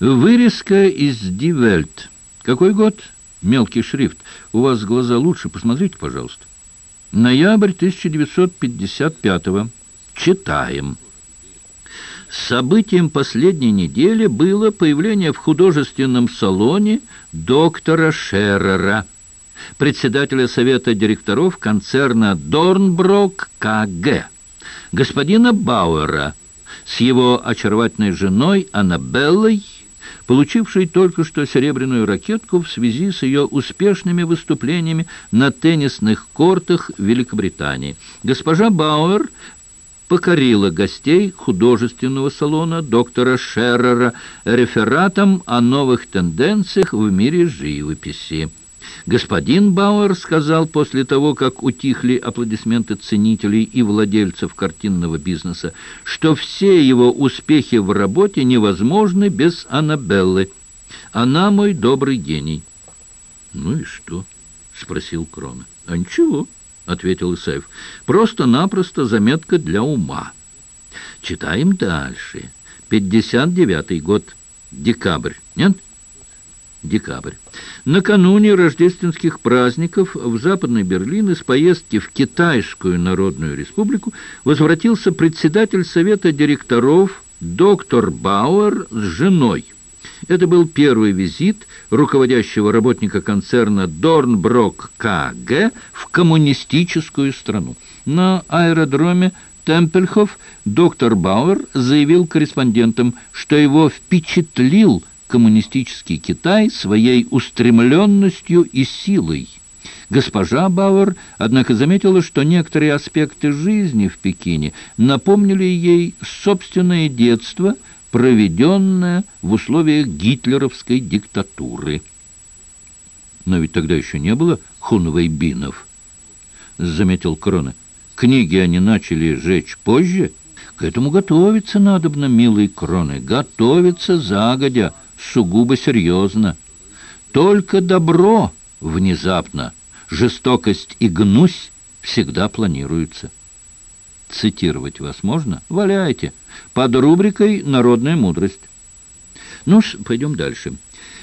Вырезка из Die. Какой год? Мелкий шрифт. У вас глаза лучше, посмотрите, пожалуйста. Ноябрь 1955 -го. Читаем. Событием последней недели было появление в художественном салоне доктора Шеррера, председателя совета директоров концерна «Дорнброк КГ», господина Бауэра с его очаровательной женой Аннабеллой, получившей только что серебряную ракетку в связи с ее успешными выступлениями на теннисных кортах Великобритании. Госпожа Бауэр покорила гостей художественного салона доктора Шеррера рефератом о новых тенденциях в мире живописи. Господин Бауэр сказал после того, как утихли аплодисменты ценителей и владельцев картинного бизнеса, что все его успехи в работе невозможны без Аннабеллы. Она мой добрый гений. «Ну и что?» — спросил Крона. «А ничего». — ответил Исаев. «Просто-напросто заметка для ума». Читаем дальше. 59-й год. Декабрь. Нет? Декабрь. Накануне рождественских праздников в Западный Берлин из поездки в Китайскую Народную Республику возвратился председатель Совета директоров доктор Бауэр с женой. Это был первый визит руководящего работника концерна Дорнброк КГ в коммунистическую страну. На аэродроме Темпельхоф доктор Бауэр заявил корреспондентам, что его впечатлил коммунистический Китай своей устремленностью и силой. Госпожа Бауэр, однако, заметила, что некоторые аспекты жизни в Пекине напомнили ей собственное детство – проведенная в условиях гитлеровской диктатуры. Но ведь тогда еще не было хунвейбинов, заметил Крона. Книги они начали жечь позже. К этому готовиться надобно, милые Кроны, готовиться загодя, сугубо серьезно. Только добро внезапно, жестокость и гнусь всегда планируются. Цитировать вас можно? Валяйте. Под рубрикой «Народная мудрость». Ну ж, пойдем дальше.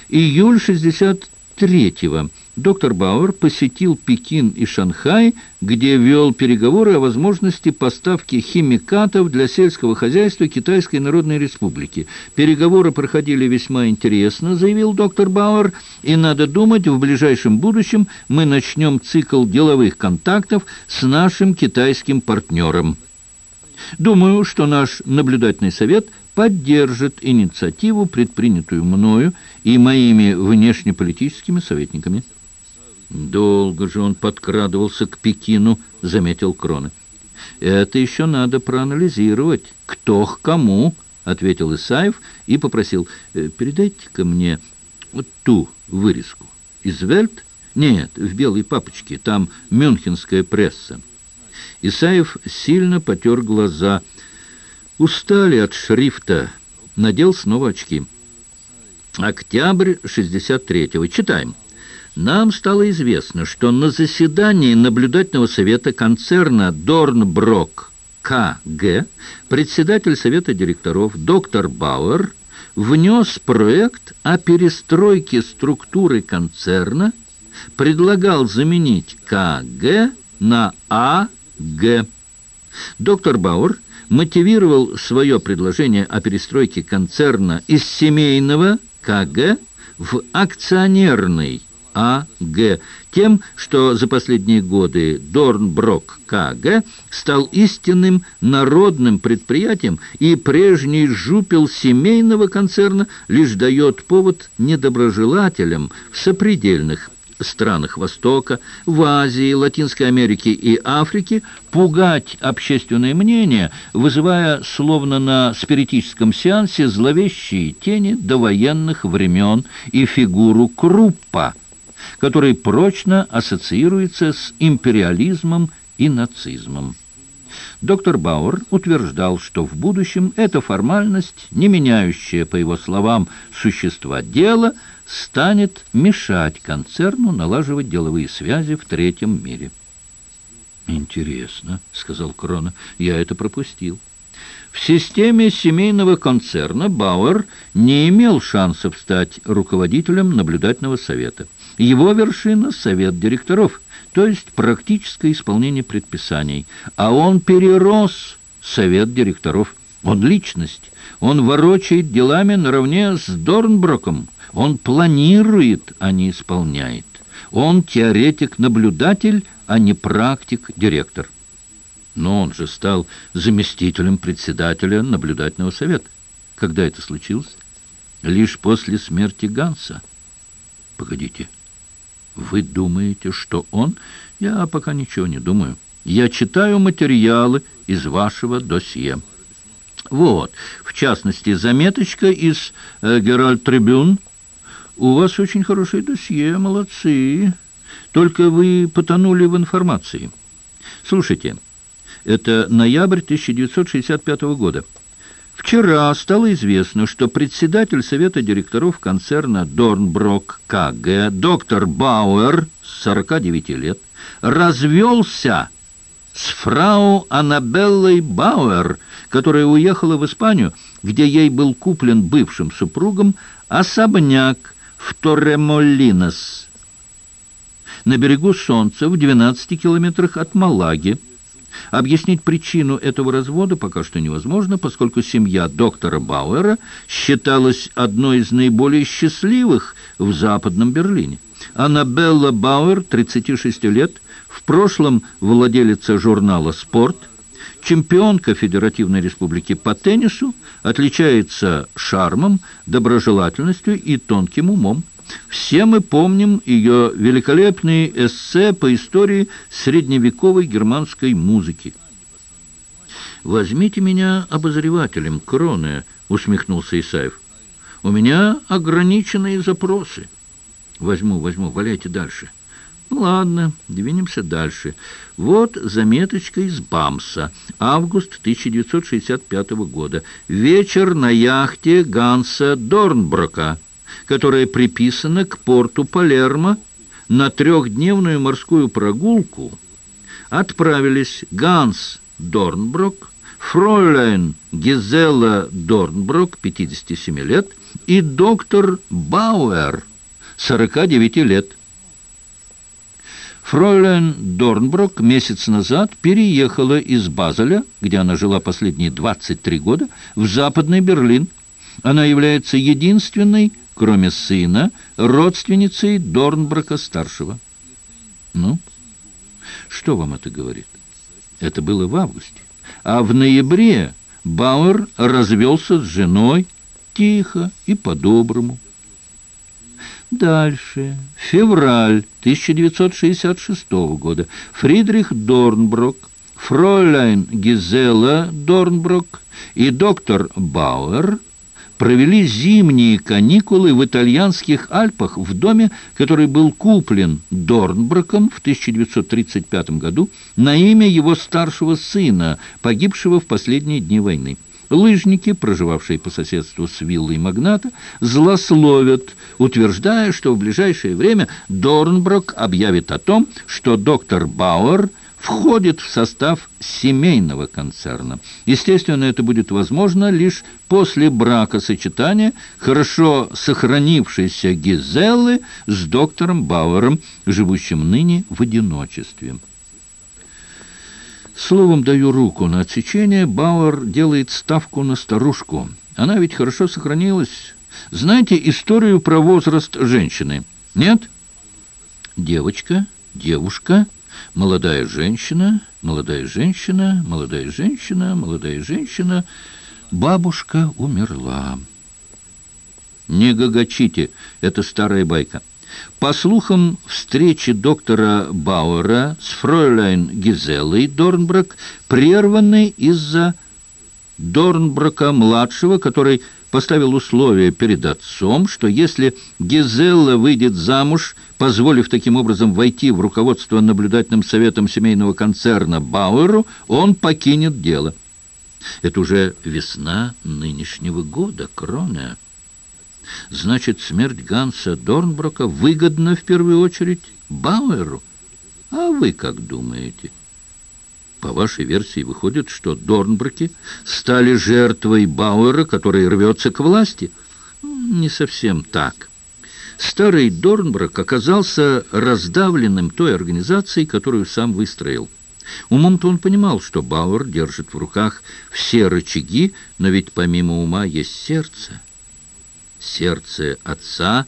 Июль 63-го. Доктор Бауэр посетил Пекин и Шанхай, где вел переговоры о возможности поставки химикатов для сельского хозяйства Китайской Народной Республики. Переговоры проходили весьма интересно, заявил доктор Бауэр, и надо думать, в ближайшем будущем мы начнем цикл деловых контактов с нашим китайским партнером. Думаю, что наш наблюдательный совет поддержит инициативу, предпринятую мною и моими внешнеполитическими советниками. «Долго же он подкрадывался к Пекину», — заметил Кроны. «Это еще надо проанализировать. Кто к кому?» — ответил Исаев и попросил. «Э, «Передайте-ка мне вот ту вырезку. Из Вельт? Нет, в белой папочке. Там мюнхенская пресса». Исаев сильно потер глаза. Устали от шрифта. Надел снова очки. Октябрь 63-го. Читаем. Нам стало известно, что на заседании наблюдательного совета концерна «Дорнброк» КГ председатель совета директоров доктор Бауэр внес проект о перестройке структуры концерна, предлагал заменить КГ на АГ. Доктор Бауэр мотивировал свое предложение о перестройке концерна из семейного КГ в акционерный а.Г. тем, что за последние годы Дорнброк К.Г. стал истинным народным предприятием, и прежний жупел семейного концерна лишь дает повод недоброжелателям в сопредельных странах Востока, в Азии, Латинской Америке и Африке пугать общественное мнение, вызывая, словно на спиритическом сеансе, зловещие тени довоенных времен и фигуру Круппа – который прочно ассоциируется с империализмом и нацизмом. Доктор Бауэр утверждал, что в будущем эта формальность, не меняющая, по его словам, существа дела, станет мешать концерну налаживать деловые связи в третьем мире. «Интересно», — сказал Крона, — «я это пропустил». В системе семейного концерна Бауэр не имел шансов стать руководителем наблюдательного совета. Его вершина – совет директоров, то есть практическое исполнение предписаний. А он перерос совет директоров. Он личность. Он ворочает делами наравне с Дорнброком. Он планирует, а не исполняет. Он теоретик-наблюдатель, а не практик-директор. Но он же стал заместителем председателя наблюдательного совета. Когда это случилось? Лишь после смерти Ганса. Погодите, вы думаете, что он? Я пока ничего не думаю. Я читаю материалы из вашего досье. Вот, в частности, заметочка из э, «Геральт Трибюн». У вас очень хорошее досье, молодцы. Только вы потонули в информации. Слушайте, это ноябрь 1965 года. Вчера стало известно, что председатель совета директоров концерна «Дорнброк КГ» доктор Бауэр, 49 лет, развелся с фрау Аннабеллой Бауэр, которая уехала в Испанию, где ей был куплен бывшим супругом особняк в Торремолинос на берегу Солнца в 12 километрах от Малаги. Объяснить причину этого развода пока что невозможно, поскольку семья доктора Бауэра считалась одной из наиболее счастливых в Западном Берлине. Аннабелла Бауэр, 36 лет, в прошлом владелица журнала «Спорт», чемпионка Федеративной Республики по теннису, отличается шармом, доброжелательностью и тонким умом. Все мы помним ее великолепные эссе по истории средневековой германской музыки. «Возьмите меня обозревателем, Кроне», — усмехнулся Исаев. «У меня ограниченные запросы». «Возьму, возьму, валяйте дальше». Ну, ладно, двинемся дальше. Вот заметочка из Бамса. Август 1965 года. Вечер на яхте Ганса Дорнброка которая приписана к порту Палермо на трехдневную морскую прогулку, отправились Ганс Дорнброк, фройляйн Гизела Дорнброк, 57 лет, и доктор Бауэр, 49 лет. Фройляйн Дорнброк месяц назад переехала из Базеля, где она жила последние 23 года, в Западный Берлин. Она является единственной кроме сына, родственницей Дорнброка-старшего. Ну, что вам это говорит? Это было в августе. А в ноябре Бауэр развелся с женой тихо и по-доброму. Дальше. Февраль 1966 года. Фридрих Дорнброк, фройляйн Гизела Дорнброк и доктор Бауэр провели зимние каникулы в итальянских Альпах в доме, который был куплен Дорнброком в 1935 году на имя его старшего сына, погибшего в последние дни войны. Лыжники, проживавшие по соседству с виллой магната, злословят, утверждая, что в ближайшее время Дорнброк объявит о том, что доктор Бауэр – входит в состав семейного концерна. Естественно, это будет возможно лишь после бракосочетания хорошо сохранившейся Гизеллы с доктором Бауэром, живущим ныне в одиночестве. Словом, даю руку на отсечение, Бауэр делает ставку на старушку. Она ведь хорошо сохранилась. Знаете историю про возраст женщины? Нет? Девочка, девушка молодая женщина, молодая женщина, молодая женщина, молодая женщина. Бабушка умерла. Не гагачите, это старая байка. По слухам, встречи доктора Бауэра с фройляйн Гизелой Дорнброк прерваны из-за Дорнброка-младшего, который поставил условие перед отцом, что если Гизелла выйдет замуж, позволив таким образом войти в руководство наблюдательным советом семейного концерна Бауэру, он покинет дело. Это уже весна нынешнего года, Кроне. Значит, смерть Ганса Дорнброка выгодна в первую очередь Бауэру. А вы как думаете? По вашей версии выходит, что Дорнброки стали жертвой Бауэра, который рвется к власти? Не совсем так. Старый Дорнброк оказался раздавленным той организацией, которую сам выстроил. Умом-то он понимал, что Бауэр держит в руках все рычаги, но ведь помимо ума есть сердце. Сердце отца.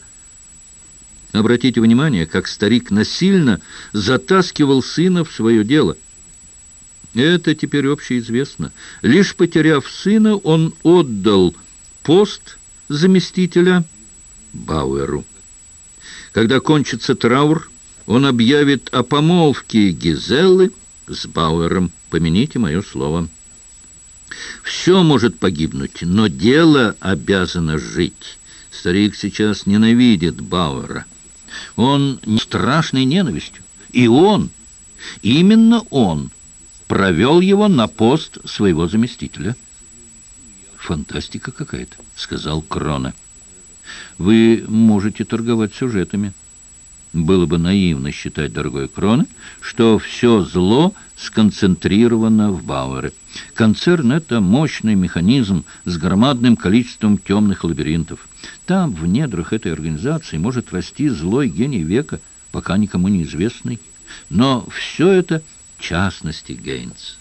Обратите внимание, как старик насильно затаскивал сына в свое дело. Это теперь общеизвестно. Лишь потеряв сына, он отдал пост заместителя Бауэру. Когда кончится траур, он объявит о помолвке Гизеллы с Бауэром. Помяните мое слово. Все может погибнуть, но дело обязано жить. Старик сейчас ненавидит Бауэра. Он страшной ненавистью. И он, именно он, провел его на пост своего заместителя. «Фантастика какая-то», — сказал Крона. «Вы можете торговать сюжетами». Было бы наивно считать, дорогой Крон, что все зло сконцентрировано в Бауэре. Концерн — это мощный механизм с громадным количеством темных лабиринтов. Там, в недрах этой организации, может расти злой гений века, пока никому не известный. Но все это частности Гейнс.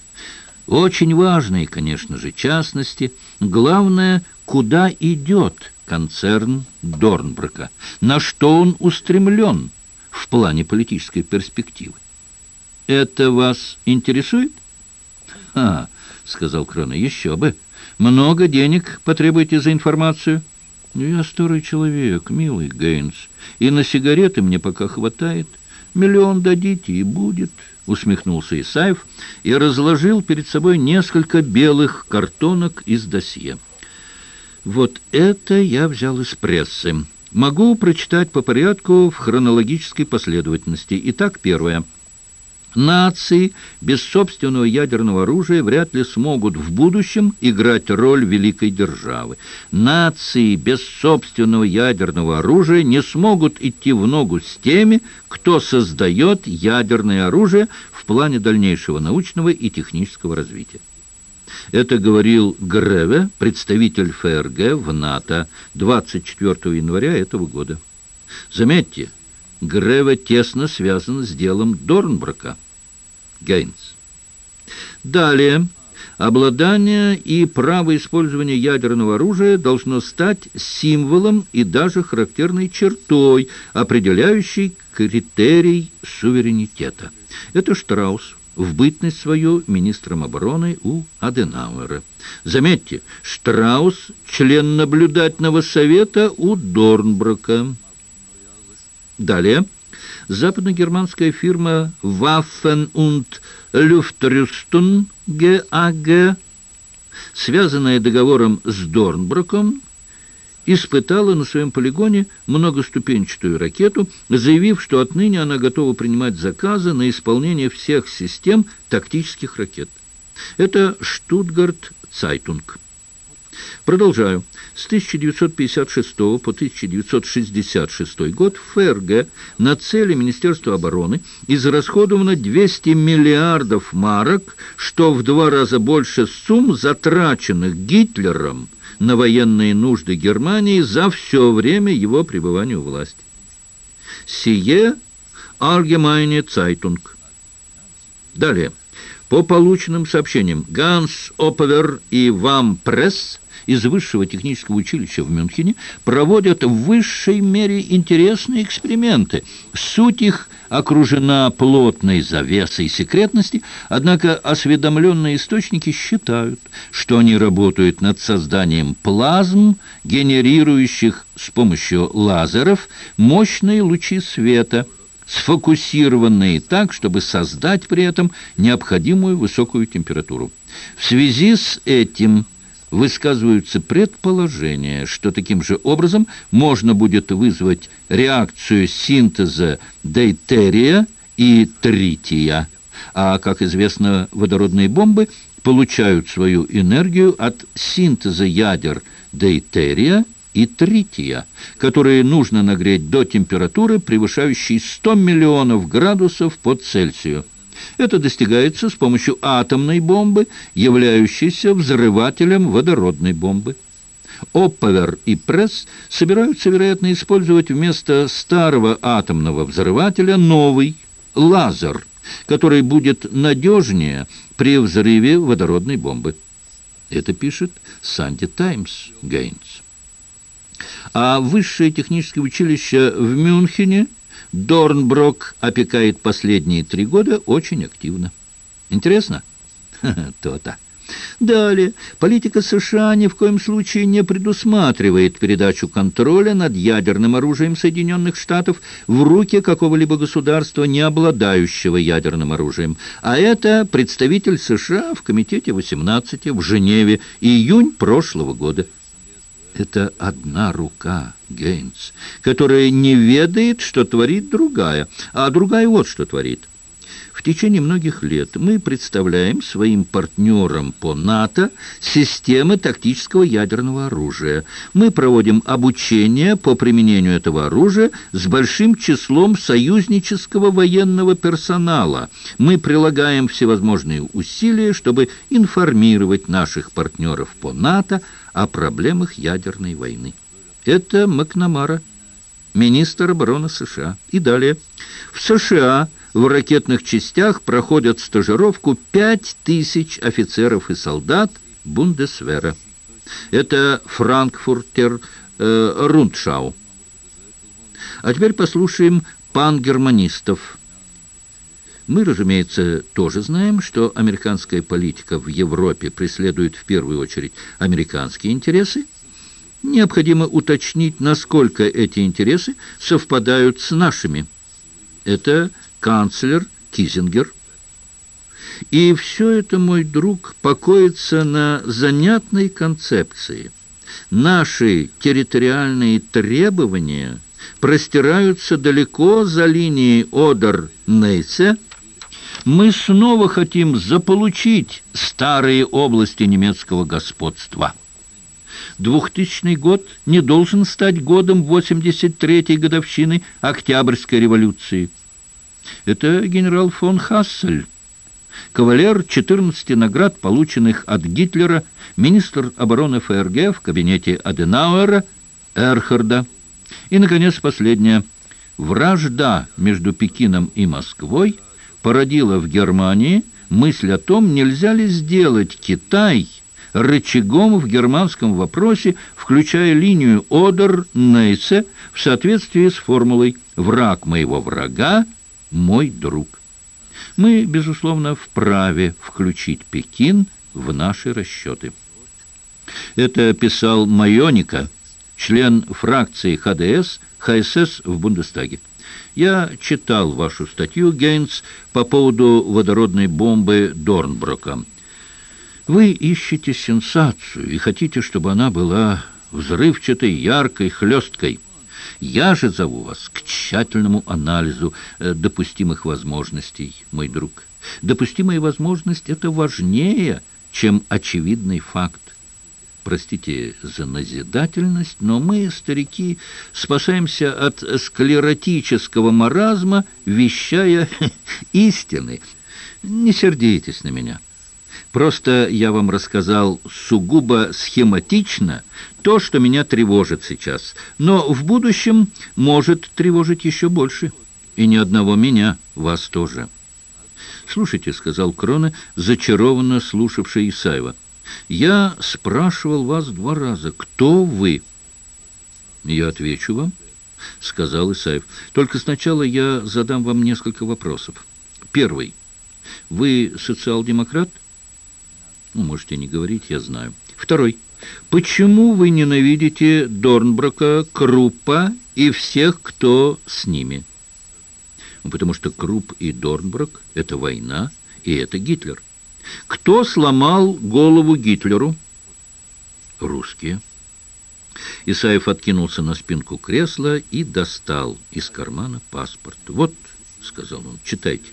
Очень важные, конечно же, частности. Главное, куда идет концерн Дорнброка, на что он устремлен – в плане политической перспективы. Это вас интересует? А, сказал Крона, еще бы. Много денег потребуете за информацию? Я старый человек, милый Гейнс, и на сигареты мне пока хватает. Миллион дадите, и будет, усмехнулся Исаев и разложил перед собой несколько белых картонок из досье. Вот это я взял из прессы. Могу прочитать по порядку в хронологической последовательности. Итак, первое. Нации без собственного ядерного оружия вряд ли смогут в будущем играть роль великой державы. Нации без собственного ядерного оружия не смогут идти в ногу с теми, кто создает ядерное оружие в плане дальнейшего научного и технического развития. Это говорил Греве, представитель ФРГ в НАТО, 24 января этого года. Заметьте, Греве тесно связан с делом Дорнброка. Гейнс. Далее. Обладание и право использования ядерного оружия должно стать символом и даже характерной чертой, определяющей критерий суверенитета. Это Штраус в бытность свою министром обороны у Аденауэра. Заметьте, Штраус – член наблюдательного совета у Дорнброка. Далее. Западногерманская фирма Waffen und Luftrüstung GAG, связанная договором с Дорнброком, испытала на своем полигоне многоступенчатую ракету, заявив, что отныне она готова принимать заказы на исполнение всех систем тактических ракет. Это Штутгарт Цайтунг. Продолжаю. С 1956 по 1966 год в ФРГ на цели Министерства обороны израсходовано 200 миллиардов марок, что в два раза больше сумм, затраченных Гитлером на военные нужды Германии за все время его пребывания у власти. Сие Allgemeine Zeitung. Далее. По полученным сообщениям, Ганс Оповер и Вам Пресс из Высшего технического училища в Мюнхене проводят в высшей мере интересные эксперименты. Суть их окружена плотной завесой секретности, однако осведомленные источники считают, что они работают над созданием плазм, генерирующих с помощью лазеров мощные лучи света, сфокусированные так, чтобы создать при этом необходимую высокую температуру. В связи с этим высказываются предположения, что таким же образом можно будет вызвать реакцию синтеза дейтерия и трития. А, как известно, водородные бомбы получают свою энергию от синтеза ядер дейтерия и трития, которые нужно нагреть до температуры, превышающей 100 миллионов градусов по Цельсию. Это достигается с помощью атомной бомбы, являющейся взрывателем водородной бомбы. Опповер и Пресс собираются, вероятно, использовать вместо старого атомного взрывателя новый лазер, который будет надежнее при взрыве водородной бомбы. Это пишет Санди Таймс Гейнс. А высшее техническое училище в Мюнхене Дорнброк опекает последние три года очень активно. Интересно? То-то. Далее, политика США ни в коем случае не предусматривает передачу контроля над ядерным оружием Соединенных Штатов в руки какого-либо государства, не обладающего ядерным оружием. А это представитель США в Комитете 18 в Женеве, июнь прошлого года. Это одна рука, Гейнс, которая не ведает, что творит другая, а другая вот что творит. В течение многих лет мы представляем своим партнерам по НАТО системы тактического ядерного оружия. Мы проводим обучение по применению этого оружия с большим числом союзнического военного персонала. Мы прилагаем всевозможные усилия, чтобы информировать наших партнеров по НАТО о проблемах ядерной войны. Это Макнамара, министр обороны США. И далее. В США в ракетных частях проходят стажировку 5000 офицеров и солдат Бундесвера. Это Франкфуртер э, Рундшау. А теперь послушаем пангерманистов. Мы, разумеется, тоже знаем, что американская политика в Европе преследует в первую очередь американские интересы. Необходимо уточнить, насколько эти интересы совпадают с нашими. Это канцлер Кизингер. И все это, мой друг, покоится на занятной концепции. Наши территориальные требования простираются далеко за линией Одер-Нейце. Мы снова хотим заполучить старые области немецкого господства. 2000 год не должен стать годом 83-й годовщины Октябрьской революции. Это генерал фон Хассель, кавалер 14 наград, полученных от Гитлера, министр обороны ФРГ в кабинете Аденауэра, Эрхарда. И, наконец, последнее. Вражда между Пекином и Москвой породила в Германии мысль о том, нельзя ли сделать Китай рычагом в германском вопросе, включая линию Одер-Нейсе в соответствии с формулой «враг моего врага мой друг. Мы, безусловно, вправе включить Пекин в наши расчеты. Это писал Майоника, член фракции ХДС, ХСС в Бундестаге. Я читал вашу статью, Гейнс, по поводу водородной бомбы Дорнброка. Вы ищете сенсацию и хотите, чтобы она была взрывчатой, яркой, хлесткой. Я же зову вас к тщательному анализу э, допустимых возможностей, мой друг. Допустимая возможность — это важнее, чем очевидный факт. Простите за назидательность, но мы, старики, спасаемся от склеротического маразма, вещая истины. Не сердитесь на меня. Просто я вам рассказал сугубо схематично то, что меня тревожит сейчас. Но в будущем может тревожить еще больше. И ни одного меня, вас тоже. «Слушайте», — сказал Крона, зачарованно слушавший Исаева. «Я спрашивал вас два раза, кто вы?» «Я отвечу вам», — сказал Исаев. «Только сначала я задам вам несколько вопросов. Первый. Вы социал-демократ?» Ну, можете не говорить, я знаю. Второй. Почему вы ненавидите Дорнброка, Круппа и всех, кто с ними? Ну, потому что Крупп и Дорнброк — это война, и это Гитлер. Кто сломал голову Гитлеру? Русские. Исаев откинулся на спинку кресла и достал из кармана паспорт. «Вот», — сказал он, — «читайте».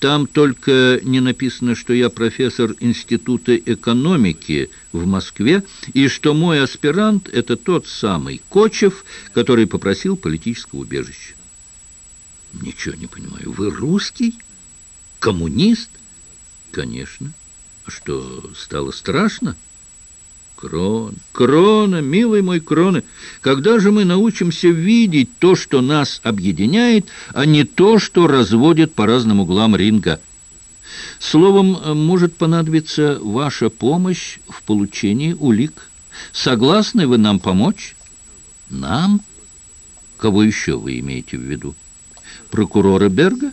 Там только не написано, что я профессор Института экономики в Москве, и что мой аспирант – это тот самый Кочев, который попросил политического убежища. Ничего не понимаю. Вы русский? Коммунист? Конечно. А что, стало страшно? Крон, Крона, милый мой Крона, когда же мы научимся видеть то, что нас объединяет, а не то, что разводит по разным углам ринга? Словом, может понадобиться ваша помощь в получении улик. Согласны вы нам помочь? Нам? Кого еще вы имеете в виду? Прокурора Берга?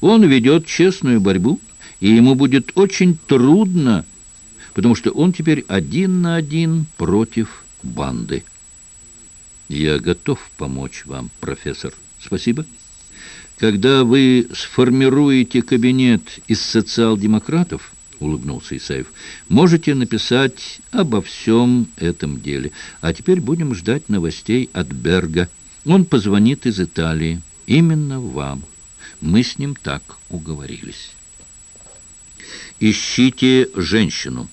Он ведет честную борьбу, и ему будет очень трудно потому что он теперь один на один против банды. Я готов помочь вам, профессор. Спасибо. Когда вы сформируете кабинет из социал-демократов, улыбнулся Исаев, можете написать обо всем этом деле. А теперь будем ждать новостей от Берга. Он позвонит из Италии. Именно вам. Мы с ним так уговорились. Ищите женщину.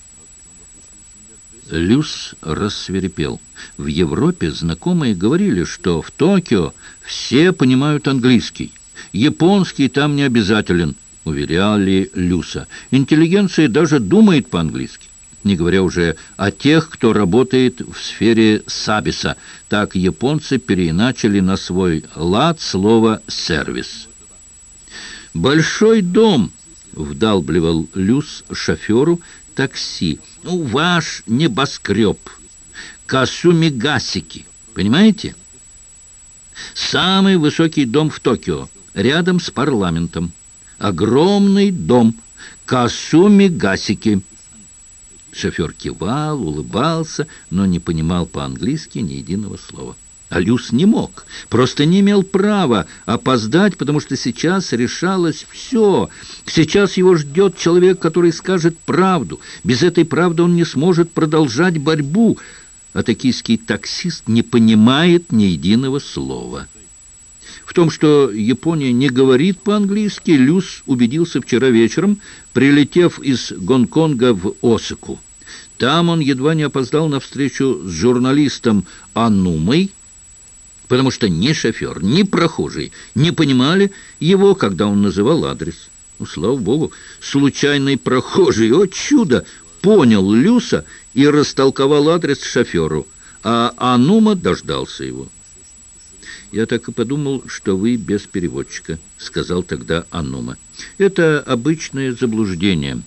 Люс рассверепел. В Европе знакомые говорили, что в Токио все понимают английский. Японский там не обязателен, уверяли Люса. Интеллигенция даже думает по-английски. Не говоря уже о тех, кто работает в сфере сабиса. Так японцы переиначили на свой лад слово «сервис». «Большой дом», — вдалбливал Люс шоферу, такси. Ну, ваш небоскреб. Касумигасики. Понимаете? Самый высокий дом в Токио, рядом с парламентом. Огромный дом. Касумигасики. Шофер кивал, улыбался, но не понимал по-английски ни единого слова. А Люс не мог, просто не имел права опоздать, потому что сейчас решалось все. Сейчас его ждет человек, который скажет правду. Без этой правды он не сможет продолжать борьбу. А токийский таксист не понимает ни единого слова. В том, что Япония не говорит по-английски, Люс убедился вчера вечером, прилетев из Гонконга в Осаку. Там он едва не опоздал на встречу с журналистом Анумой, потому что ни шофер, ни прохожий не понимали его, когда он называл адрес. Ну, слава богу, случайный прохожий, о чудо, понял Люса и растолковал адрес шоферу, а Анума дождался его. «Я так и подумал, что вы без переводчика», — сказал тогда Анума. «Это обычное заблуждение.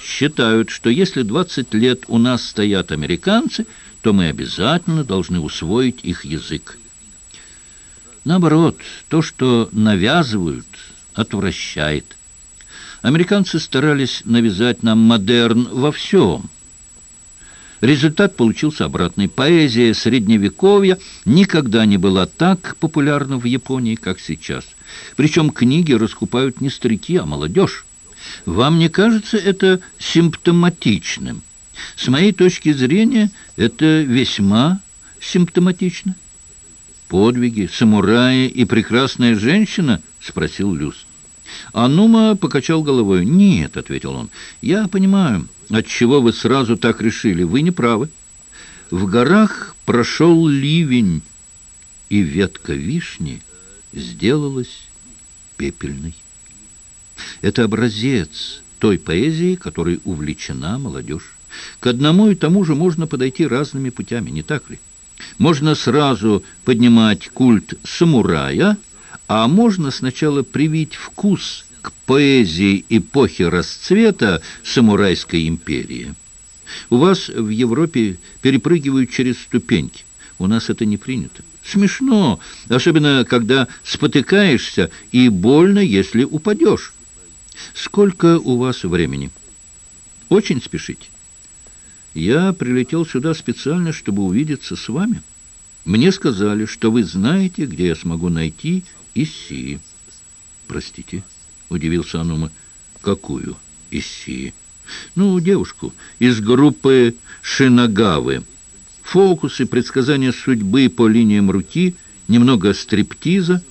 Считают, что если 20 лет у нас стоят американцы, то мы обязательно должны усвоить их язык. Наоборот, то, что навязывают, отвращает. Американцы старались навязать нам модерн во всем. Результат получился обратный. Поэзия Средневековья никогда не была так популярна в Японии, как сейчас. Причем книги раскупают не старики, а молодежь. Вам не кажется это симптоматичным? С моей точки зрения, это весьма симптоматично подвиги, самураи и прекрасная женщина?» — спросил Люс. Анума покачал головой. «Нет», — ответил он, — «я понимаю, отчего вы сразу так решили. Вы не правы. В горах прошел ливень, и ветка вишни сделалась пепельной. Это образец той поэзии, которой увлечена молодежь. К одному и тому же можно подойти разными путями, не так ли? Можно сразу поднимать культ самурая, а можно сначала привить вкус к поэзии эпохи расцвета самурайской империи. У вас в Европе перепрыгивают через ступеньки. У нас это не принято. Смешно, особенно когда спотыкаешься, и больно, если упадешь. Сколько у вас времени? Очень спешите. Я прилетел сюда специально, чтобы увидеться с вами. Мне сказали, что вы знаете, где я смогу найти Исси. Простите, удивился Анума. Какую Исси? Ну, девушку из группы Шинагавы. Фокусы, предсказания судьбы по линиям руки, немного стриптиза.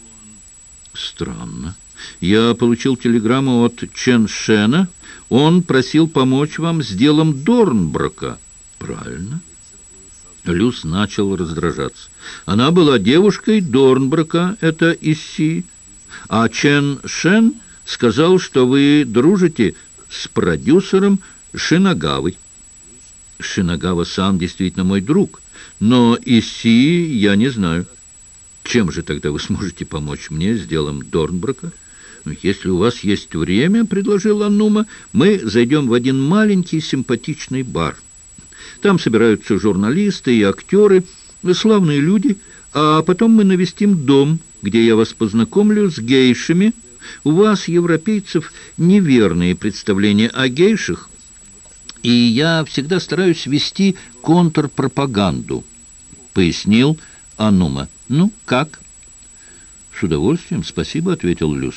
Странно. Я получил телеграмму от Чен Шена, он просил помочь вам с делом Дорнброка. Правильно. Люс начал раздражаться. Она была девушкой Дорнброка, это Исси, а Чен Шен Сказал, что вы дружите с продюсером Шинагавой. Шинагава сам действительно мой друг, но Иси я не знаю. Чем же тогда вы сможете помочь мне с делом Дорнброка? Если у вас есть время, — предложил Аннума, — мы зайдем в один маленький симпатичный бар. Там собираются журналисты и актеры, славные люди, а потом мы навестим дом, где я вас познакомлю с гейшами. У вас, европейцев, неверные представления о гейшах, и я всегда стараюсь вести контрпропаганду, — пояснил Анума. «Ну, как?» «С удовольствием, спасибо», — ответил Люс.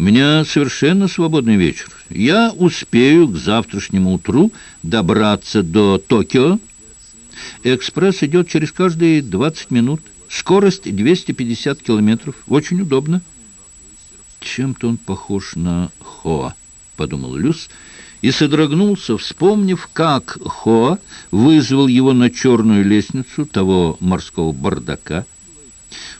«У меня совершенно свободный вечер. Я успею к завтрашнему утру добраться до Токио. Экспресс идет через каждые 20 минут. Скорость 250 километров. Очень удобно». «Чем-то он похож на Хоа», — подумал Люс, и содрогнулся, вспомнив, как Хоа вызвал его на черную лестницу того морского бардака,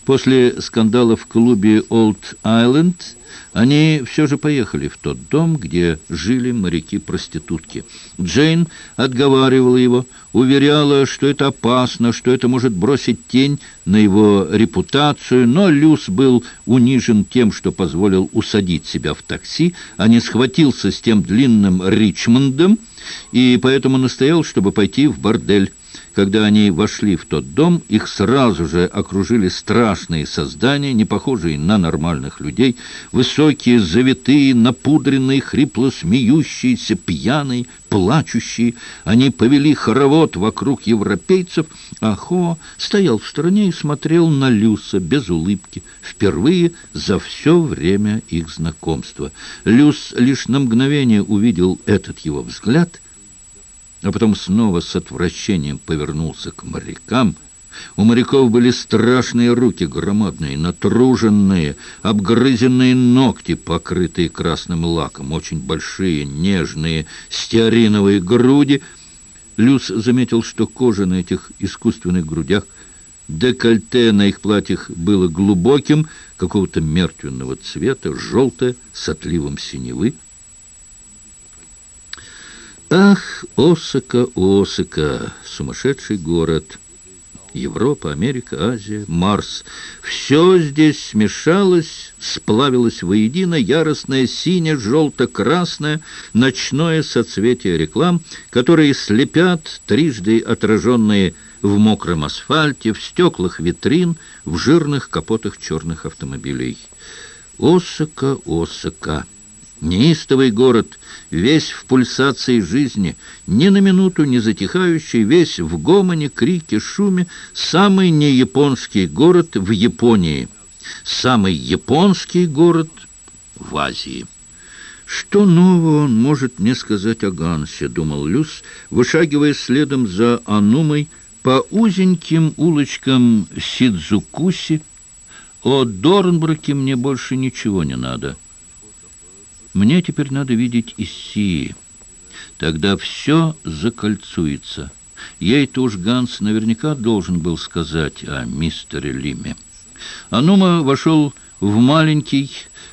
После скандала в клубе «Олд Айленд» они все же поехали в тот дом, где жили моряки-проститутки. Джейн отговаривала его, уверяла, что это опасно, что это может бросить тень на его репутацию, но Люс был унижен тем, что позволил усадить себя в такси, а не схватился с тем длинным Ричмондом, и поэтому настоял, чтобы пойти в бордель. Когда они вошли в тот дом, их сразу же окружили страшные создания, не похожие на нормальных людей, высокие, завитые, напудренные, хрипло смеющиеся, пьяные, плачущие. Они повели хоровод вокруг европейцев, а Хо стоял в стороне и смотрел на Люса без улыбки, впервые за все время их знакомства. Люс лишь на мгновение увидел этот его взгляд — а потом снова с отвращением повернулся к морякам. У моряков были страшные руки, громадные, натруженные, обгрызенные ногти, покрытые красным лаком, очень большие, нежные, стеариновые груди. Люс заметил, что кожа на этих искусственных грудях, декольте на их платьях было глубоким, какого-то мертвенного цвета, желтое, с отливом синевы. Ах, Осака, Осака, сумасшедший город. Европа, Америка, Азия, Марс. Все здесь смешалось, сплавилось воедино, яростное синее, желто-красное, ночное соцветие реклам, которые слепят, трижды отраженные в мокром асфальте, в стеклах витрин, в жирных капотах черных автомобилей. Осака, Осака. Неистовый город, весь в пульсации жизни, ни на минуту не затихающий, весь в гомоне, крике, шуме, самый неяпонский город в Японии, самый японский город в Азии. «Что нового он может мне сказать о Гансе?» — думал Люс, вышагивая следом за Анумой по узеньким улочкам Сидзукуси. «О Дорнбруке мне больше ничего не надо». Мне теперь надо видеть Иссии. Тогда все закольцуется. Ей-то уж Ганс наверняка должен был сказать о мистере Лиме. Анума вошел в маленький,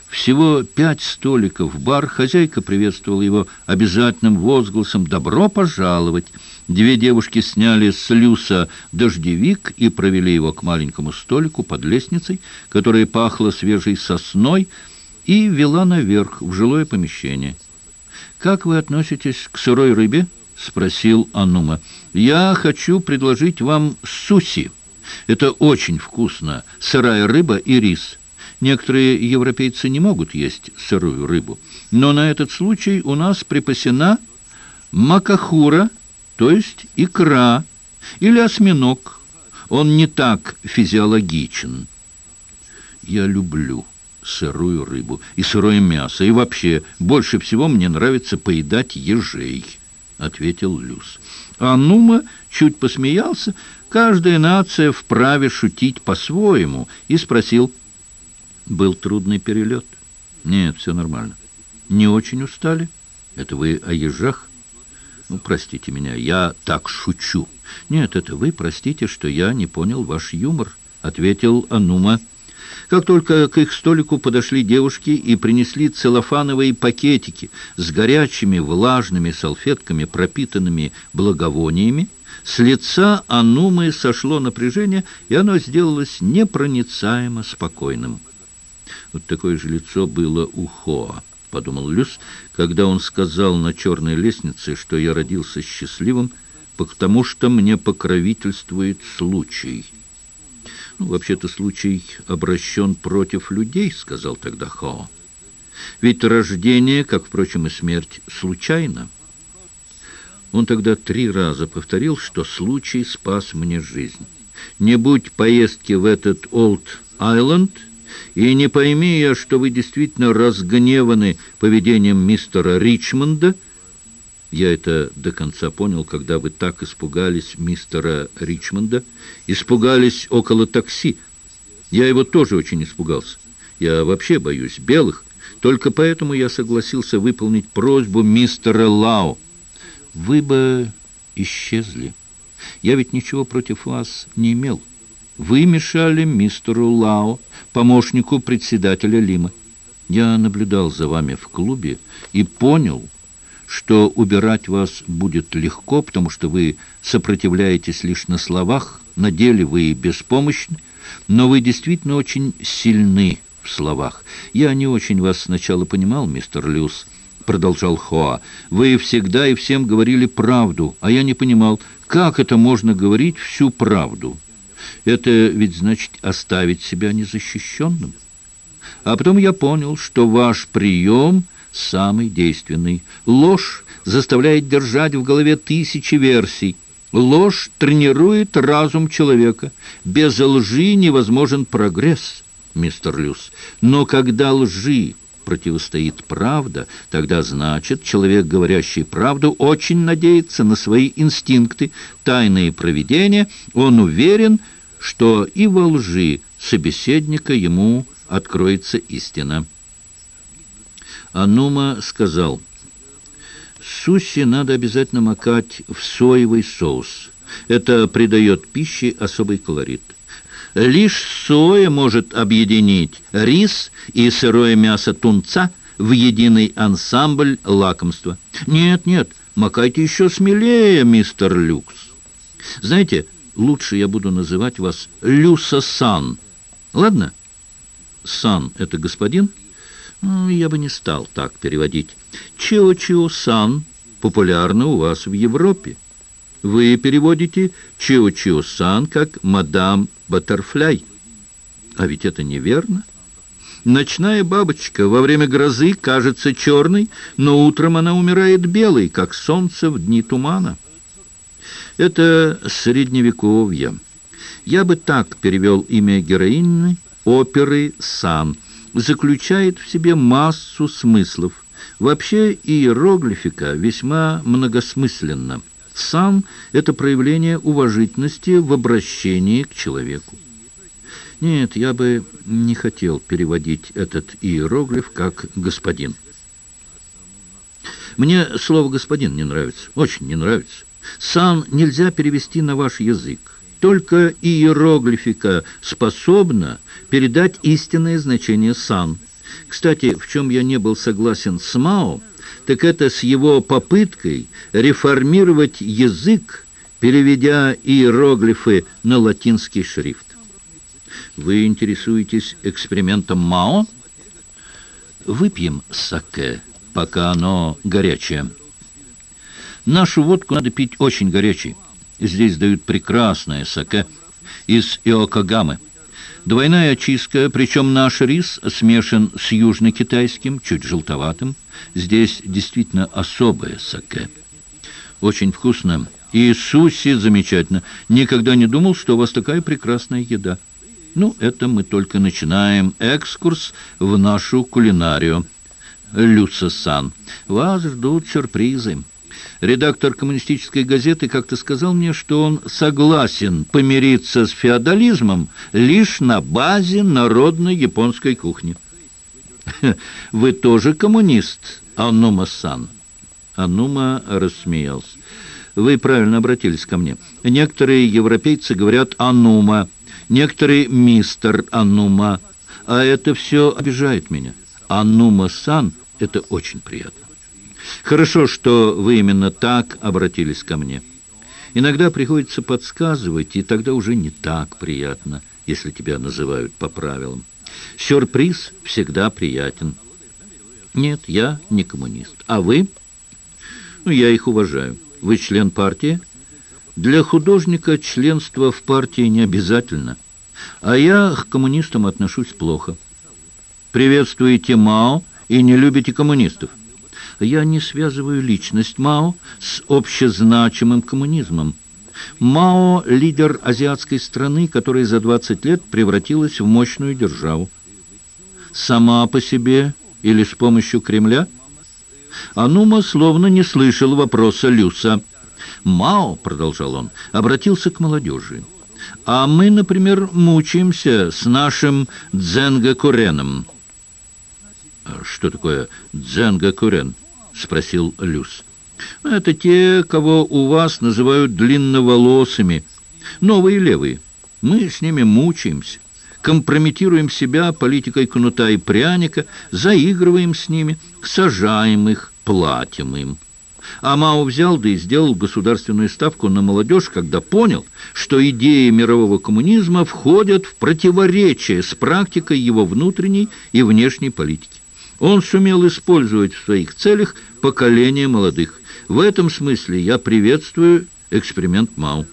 всего пять столиков бар. Хозяйка приветствовала его обязательным возгласом «Добро пожаловать!». Две девушки сняли с люса дождевик и провели его к маленькому столику под лестницей, которая пахла свежей сосной, и вела наверх, в жилое помещение. «Как вы относитесь к сырой рыбе?» — спросил Анума. «Я хочу предложить вам суси. Это очень вкусно. Сырая рыба и рис. Некоторые европейцы не могут есть сырую рыбу. Но на этот случай у нас припасена макахура, то есть икра, или осьминог. Он не так физиологичен. Я люблю сырую рыбу и сырое мясо, и вообще больше всего мне нравится поедать ежей», — ответил Люс. А Нума чуть посмеялся, каждая нация вправе шутить по-своему, и спросил, «Был трудный перелет?» «Нет, все нормально». «Не очень устали? Это вы о ежах?» «Ну, простите меня, я так шучу». «Нет, это вы простите, что я не понял ваш юмор», — ответил Анума. Как только к их столику подошли девушки и принесли целлофановые пакетики с горячими влажными салфетками, пропитанными благовониями, с лица Анумы сошло напряжение, и оно сделалось непроницаемо спокойным. Вот такое же лицо было у Хоа, подумал Люс, когда он сказал на черной лестнице, что я родился счастливым, потому что мне покровительствует случай. «Ну, вообще-то случай обращен против людей», — сказал тогда Хао. «Ведь рождение, как, впрочем, и смерть, случайно». Он тогда три раза повторил, что случай спас мне жизнь. Не будь поездки в этот Олд-Айленд, и не пойми я, что вы действительно разгневаны поведением мистера Ричмонда, я это до конца понял, когда вы так испугались мистера Ричмонда, испугались около такси. Я его тоже очень испугался. Я вообще боюсь белых. Только поэтому я согласился выполнить просьбу мистера Лао. Вы бы исчезли. Я ведь ничего против вас не имел. Вы мешали мистеру Лао, помощнику председателя Лимы. Я наблюдал за вами в клубе и понял, что убирать вас будет легко, потому что вы сопротивляетесь лишь на словах, на деле вы беспомощны, но вы действительно очень сильны в словах. Я не очень вас сначала понимал, мистер Люс, продолжал Хоа. Вы всегда и всем говорили правду, а я не понимал, как это можно говорить всю правду. Это ведь значит оставить себя незащищенным. А потом я понял, что ваш прием — самый действенный. Ложь заставляет держать в голове тысячи версий. Ложь тренирует разум человека. Без лжи невозможен прогресс, мистер Люс. Но когда лжи противостоит правда, тогда значит, человек, говорящий правду, очень надеется на свои инстинкты, тайные провидения. Он уверен, что и во лжи собеседника ему откроется истина. Анума сказал, «Суси надо обязательно макать в соевый соус. Это придает пище особый колорит. Лишь соя может объединить рис и сырое мясо тунца в единый ансамбль лакомства. Нет, нет, макайте еще смелее, мистер Люкс. Знаете, лучше я буду называть вас Люса-сан. Ладно? Сан — это господин — я бы не стал так переводить. Чио-Чио-сан популярно у вас в Европе. Вы переводите Чио-Чио-сан как «Мадам Баттерфляй». А ведь это неверно. Ночная бабочка во время грозы кажется черной, но утром она умирает белой, как солнце в дни тумана. Это средневековье. Я бы так перевел имя героини оперы «Сан» заключает в себе массу смыслов. Вообще иероглифика весьма многосмысленна. Сан – это проявление уважительности в обращении к человеку. Нет, я бы не хотел переводить этот иероглиф как «господин». Мне слово «господин» не нравится, очень не нравится. «Сан» нельзя перевести на ваш язык. Только иероглифика способна передать истинное значение «сан». Кстати, в чем я не был согласен с Мао, так это с его попыткой реформировать язык, переведя иероглифы на латинский шрифт. Вы интересуетесь экспериментом Мао? Выпьем саке, пока оно горячее. Нашу водку надо пить очень горячей. Здесь дают прекрасное саке из Иокогамы. Двойная очистка, причем наш рис смешан с южно-китайским, чуть желтоватым. Здесь действительно особое саке. Очень вкусно. И суси замечательно. Никогда не думал, что у вас такая прекрасная еда. Ну, это мы только начинаем экскурс в нашу кулинарию. Люца-сан, вас ждут сюрпризы. Редактор коммунистической газеты как-то сказал мне, что он согласен помириться с феодализмом лишь на базе народной японской кухни. «Вы тоже коммунист, Анума-сан?» Анума рассмеялся. «Вы правильно обратились ко мне. Некоторые европейцы говорят «Анума», некоторые «Мистер Анума», а это все обижает меня. А Нума-сан — это очень приятно. Хорошо, что вы именно так обратились ко мне. Иногда приходится подсказывать, и тогда уже не так приятно, если тебя называют по правилам. Сюрприз всегда приятен. Нет, я не коммунист. А вы? Ну, я их уважаю. Вы член партии? Для художника членство в партии не обязательно. А я к коммунистам отношусь плохо. Приветствуете Мао и не любите коммунистов. Я не связываю личность Мао с общезначимым коммунизмом. Мао – лидер азиатской страны, которая за 20 лет превратилась в мощную державу. Сама по себе или с помощью Кремля? Анума словно не слышал вопроса Люса. Мао, продолжал он, обратился к молодежи. А мы, например, мучаемся с нашим дзенга-куреном. Что такое дзенга-курен? Спросил Люс. Это те, кого у вас называют длинноволосыми. Новые левые. Мы с ними мучаемся компрометируем себя политикой кнута и пряника, заигрываем с ними, сажаем их, платим им. А Мао взял да и сделал государственную ставку на молодежь, когда понял, что идеи мирового коммунизма входят в противоречие с практикой его внутренней и внешней политики. Он сумел использовать в своих целях поколение молодых. В этом смысле я приветствую эксперимент Мао.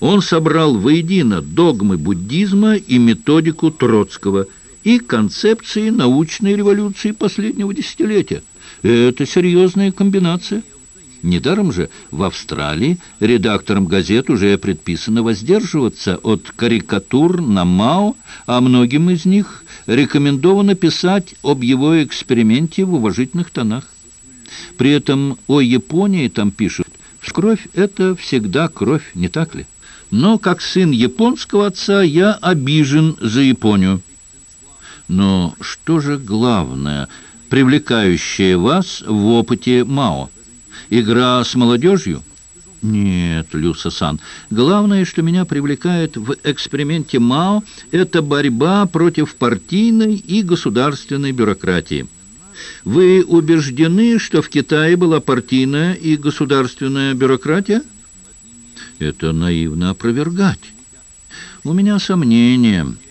Он собрал воедино догмы буддизма и методику Троцкого и концепции научной революции последнего десятилетия. Это серьезная комбинация. Недаром же в Австралии редакторам газет уже предписано воздерживаться от карикатур на Мао, а многим из них рекомендовано писать об его эксперименте в уважительных тонах. При этом о Японии там пишут, Кровь — это всегда кровь, не так ли? Но как сын японского отца я обижен за Японию. Но что же главное, привлекающее вас в опыте Мао? Игра с молодежью? Нет, Люса-сан, главное, что меня привлекает в эксперименте Мао, это борьба против партийной и государственной бюрократии. Вы убеждены, что в Китае была партийная и государственная бюрократия? Это наивно опровергать. У меня сомнения –